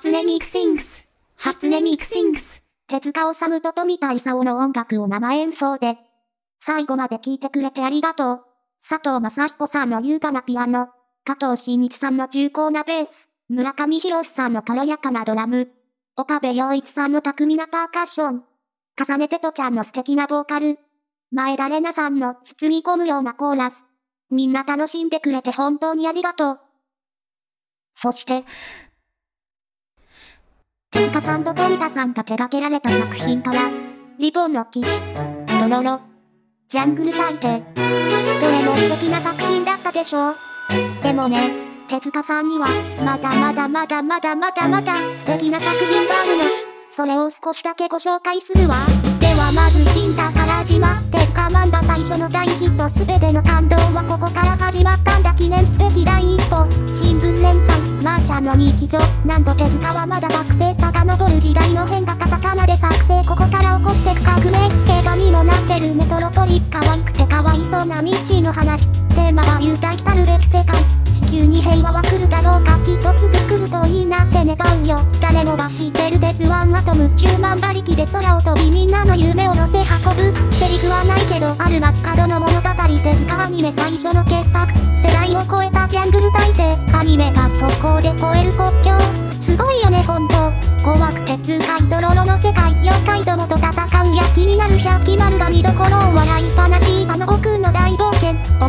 初音ミク Sings。初音ミク Sings。手塚治虫と冨田勲の音楽を生演奏で。最後まで聴いてくれてありがとう。佐藤允彦さんの優雅なピアノ。加藤真一さんの重厚なベース。村上博さんの軽やかなドラム。岡部洋一さんの巧みなパーカッション。重音テトちゃんの素敵なボーカル。前田玲奈さんの包み込むようなコーラス。みんな楽しんでくれて本当にありがとう。そして、手塚さんと富田さんが手掛けられた作品から、リボンの騎士、ドロロ、ジャングル大帝。どれも素敵な作品だったでしょう。でもね、手塚さんには、まだまだまだまだまだまだ素敵な作品があるの。それを少しだけご紹介するわ。ではまず新宝島、手塚漫画最初の大ヒット全ての感動はここから始まったんだ記念すべき第一歩。新聞連載、まー、ちゃんの日記帳。なんと手塚はまだ学生遡る時代の変化カタカナで作成ここから起こしてく革命。映画にもなってるメトロポリス可愛くて可哀想な未知の話。テーマは雄大来たるべき世界。地球に平和は来るだろうかきっとすぐ来るといいなって願うよ。誰もが知ってる鉄腕アトム。10万馬力で空を夢を乗せ運ぶ。セリフはないけどある街角の物語手塚アニメ最初の傑作。世代を超えたジャングル大帝。アニメが速攻で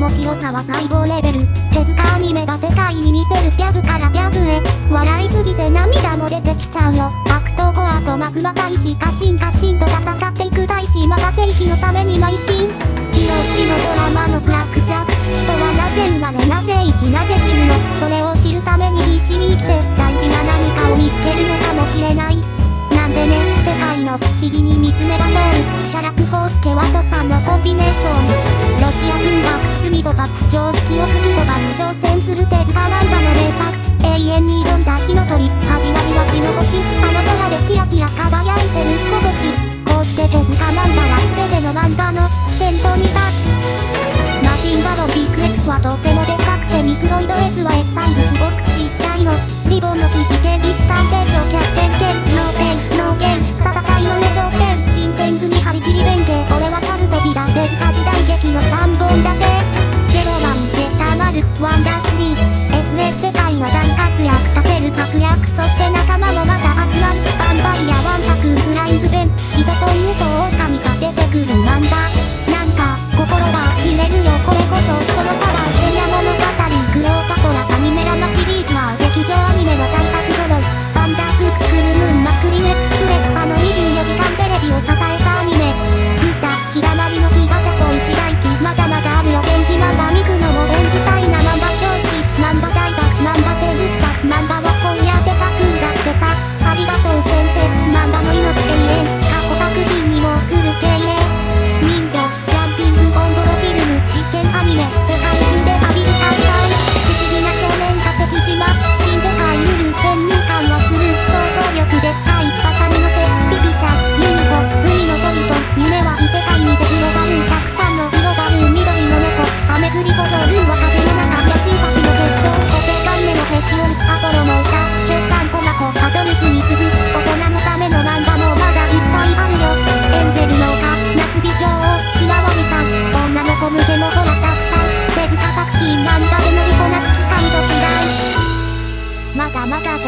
面白さは細胞レベル。手塚アニメが世界に見せるギャグからギャグへ。笑いすぎて涙も出てきちゃうよ。悪党コアとマグマ大使家臣家臣と戦っていく大使また正義のために邁進。命のドラマのブラックジャック。人はなぜ生まれなぜ生きなぜ死ぬの。それを知るために必死に生きて大事な何かを見つけるのかもしれない。なんでね、世界の不思議に見つめが通る。シャラクホースケワトさんのコンビネーション。ロシア軍が罪と罰常識を吹き飛ばす挑戦する手塚ナンバの名作。永遠に挑んだ火の鳥。始まりは地の星。あの空でキラキラ輝いてる彦星。こうして手塚漫画は全ての漫画の先頭に立つ。マジンガロビッグ X はとてもでかくてミクロイド S は S サイズすごくちっちゃいの。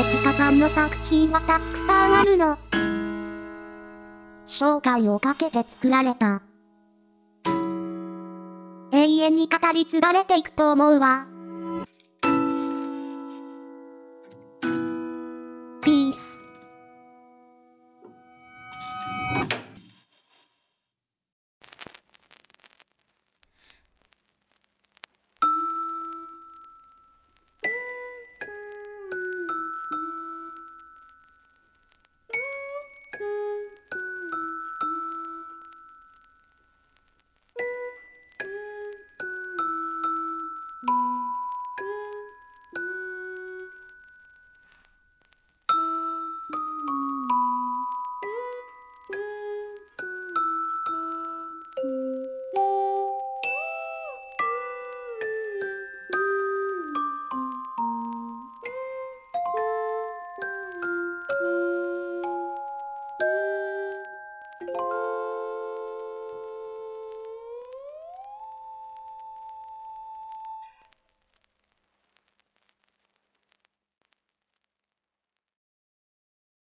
手塚さんの作品はたくさんあるの。生涯をかけて作られた。永遠に語り継がれていくと思うわ。